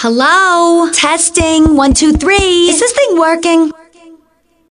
Hello? Testing. One, two, three. Is this thing working?